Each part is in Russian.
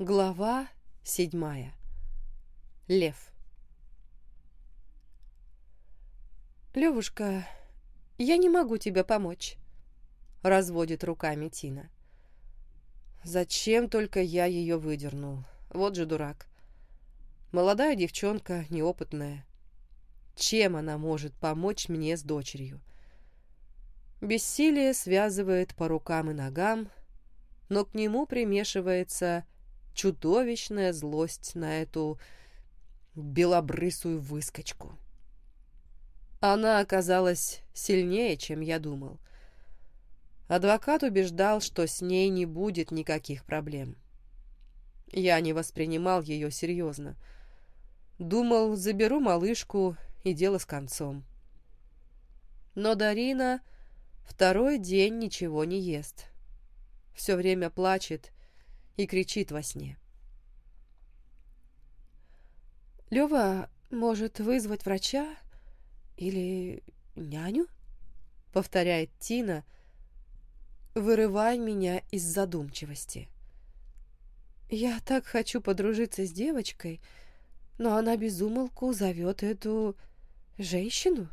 Глава седьмая. Лев. «Левушка, я не могу тебе помочь», — разводит руками Тина. Зачем только я ее выдернул? Вот же дурак. Молодая девчонка, неопытная. Чем она может помочь мне с дочерью? Бессилие связывает по рукам и ногам, но к нему примешивается чудовищная злость на эту белобрысую выскочку. Она оказалась сильнее, чем я думал. Адвокат убеждал, что с ней не будет никаких проблем. Я не воспринимал ее серьезно. Думал, заберу малышку, и дело с концом. Но Дарина второй день ничего не ест. Все время плачет и кричит во сне. «Лёва, может, вызвать врача или няню?» — повторяет Тина, вырывая меня из задумчивости. «Я так хочу подружиться с девочкой, но она безумолку зовет эту женщину».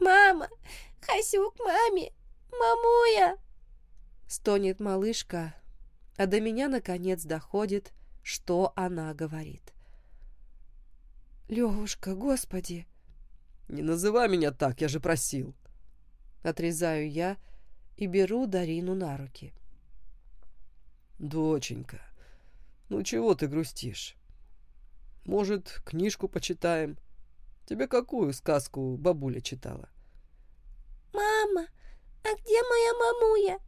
«Мама! Хочу к маме! Мамуя!» Стонет малышка, а до меня наконец доходит, что она говорит. «Левушка, господи!» «Не называй меня так, я же просил!» Отрезаю я и беру Дарину на руки. «Доченька, ну чего ты грустишь? Может, книжку почитаем? Тебе какую сказку бабуля читала?» «Мама, а где моя мамуя?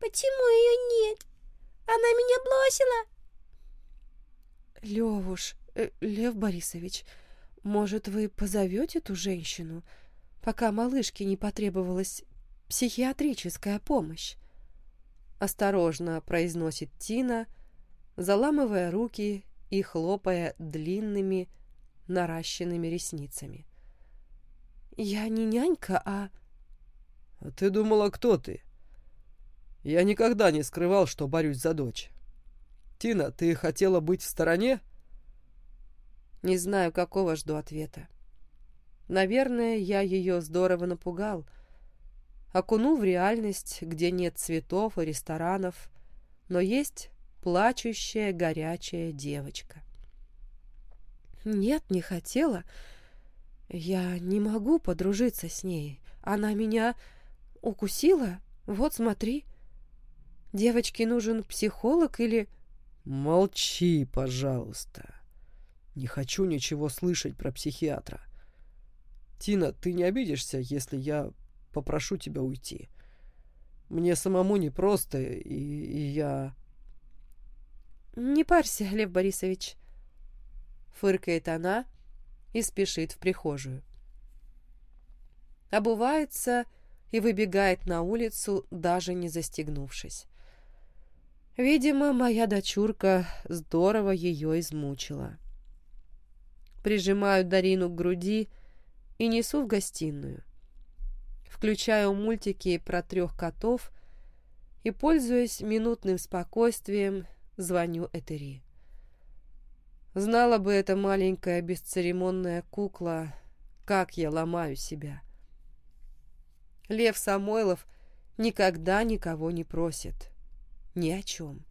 Почему ее нет? Она меня бросила?» «Левуш, э, Лев Борисович, может, вы позовете эту женщину, пока малышке не потребовалась психиатрическая помощь?» Осторожно произносит Тина, заламывая руки и хлопая длинными наращенными ресницами. «Я не нянька, а...» «А ты думала, кто ты?» Я никогда не скрывал, что борюсь за дочь. Тина, ты хотела быть в стороне? Не знаю, какого жду ответа. Наверное, я ее здорово напугал. Окунул в реальность, где нет цветов и ресторанов, но есть плачущая, горячая девочка. Нет, не хотела. Я не могу подружиться с ней. Она меня укусила. Вот, смотри. — Девочке нужен психолог или... Молчи, пожалуйста. Не хочу ничего слышать про психиатра. Тина, ты не обидишься, если я попрошу тебя уйти? Мне самому непросто, и, и я... Не парься, Лев Борисович. Фыркает она и спешит в прихожую. Обувается и выбегает на улицу, даже не застегнувшись. Видимо, моя дочурка здорово ее измучила. Прижимаю Дарину к груди и несу в гостиную. Включаю мультики про трех котов и, пользуясь минутным спокойствием, звоню Этери. Знала бы эта маленькая бесцеремонная кукла, как я ломаю себя. Лев Самойлов никогда никого не просит ни о чем.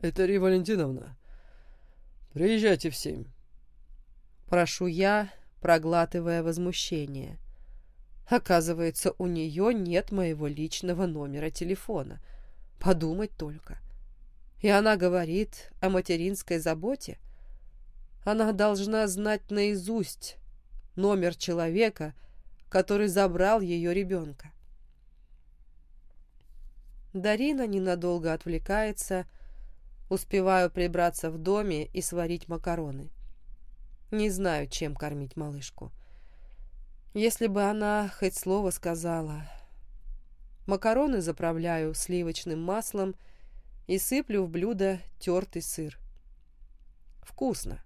«Этари Валентиновна, приезжайте в семь». Прошу я, проглатывая возмущение. Оказывается, у нее нет моего личного номера телефона. Подумать только. И она говорит о материнской заботе. Она должна знать наизусть номер человека, который забрал ее ребенка. Дарина ненадолго отвлекается, успеваю прибраться в доме и сварить макароны. Не знаю, чем кормить малышку. Если бы она хоть слово сказала. Макароны заправляю сливочным маслом и сыплю в блюдо тертый сыр. Вкусно.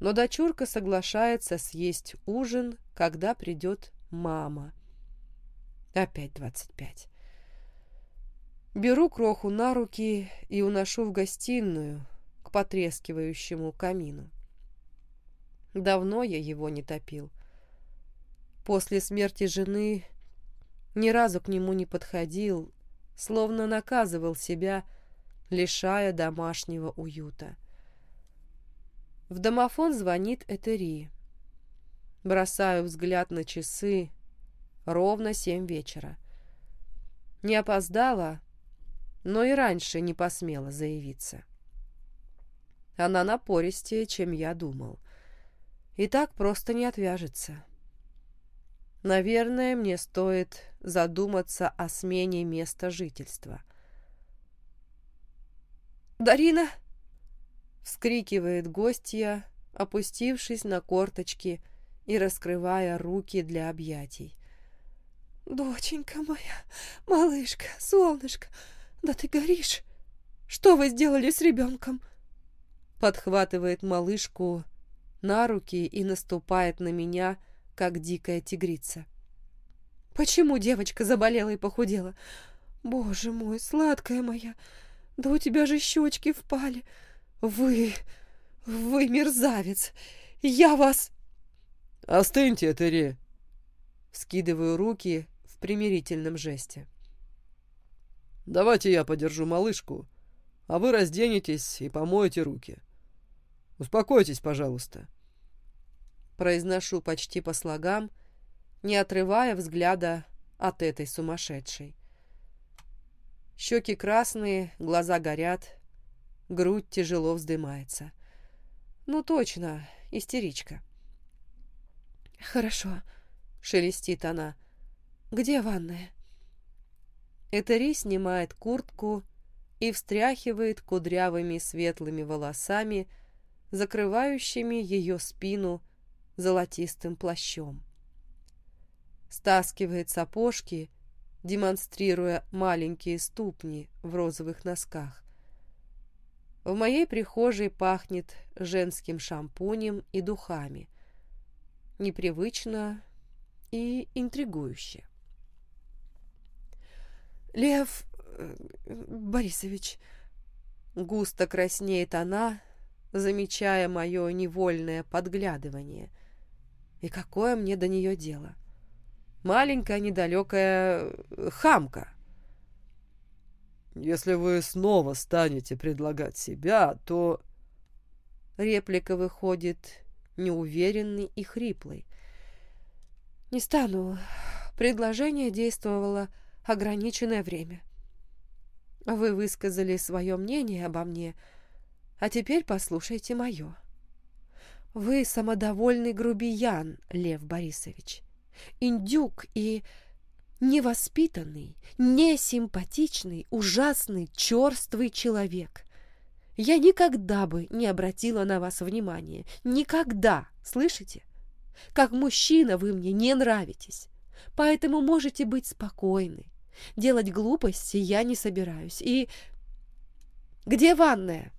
Но дочурка соглашается съесть ужин, когда придет мама. Опять двадцать пять. Беру кроху на руки и уношу в гостиную к потрескивающему камину. Давно я его не топил. После смерти жены ни разу к нему не подходил, словно наказывал себя, лишая домашнего уюта. В домофон звонит Этери. Бросаю взгляд на часы. Ровно семь вечера. Не опоздала, но и раньше не посмела заявиться. Она напористее, чем я думал. И так просто не отвяжется. Наверное, мне стоит задуматься о смене места жительства. «Дарина!» — вскрикивает гостья, опустившись на корточки и раскрывая руки для объятий. «Доченька моя, малышка, солнышко, да ты горишь! Что вы сделали с ребенком?» Подхватывает малышку на руки и наступает на меня, как дикая тигрица. «Почему девочка заболела и похудела? Боже мой, сладкая моя, да у тебя же щечки впали! Вы, вы мерзавец! Я вас...» «Остыньте, Этери!» Скидываю руки в примирительном жесте. Давайте я подержу малышку, а вы разденетесь и помоете руки. Успокойтесь, пожалуйста. Произношу почти по слогам, не отрывая взгляда от этой сумасшедшей. Щеки красные, глаза горят, грудь тяжело вздымается. Ну точно, истеричка. «Хорошо», — шелестит она. «Где ванная?» Этери снимает куртку и встряхивает кудрявыми светлыми волосами, закрывающими ее спину золотистым плащом. Стаскивает сапожки, демонстрируя маленькие ступни в розовых носках. В моей прихожей пахнет женским шампунем и духами. Непривычно и интригующе. Лев э, Борисович, густо краснеет она, замечая мое невольное подглядывание. И какое мне до нее дело? Маленькая недалекая э, хамка. Если вы снова станете предлагать себя, то... Реплика выходит неуверенный и хриплый. Не стану. Предложение действовало ограниченное время. Вы высказали свое мнение обо мне, а теперь послушайте мое. Вы самодовольный грубиян, Лев Борисович, индюк и невоспитанный, несимпатичный, ужасный, черствый человек. Я никогда бы не обратила на вас внимания. Никогда, слышите? Как мужчина вы мне не нравитесь. Поэтому можете быть спокойны. Делать глупости я не собираюсь. И... Где ванная?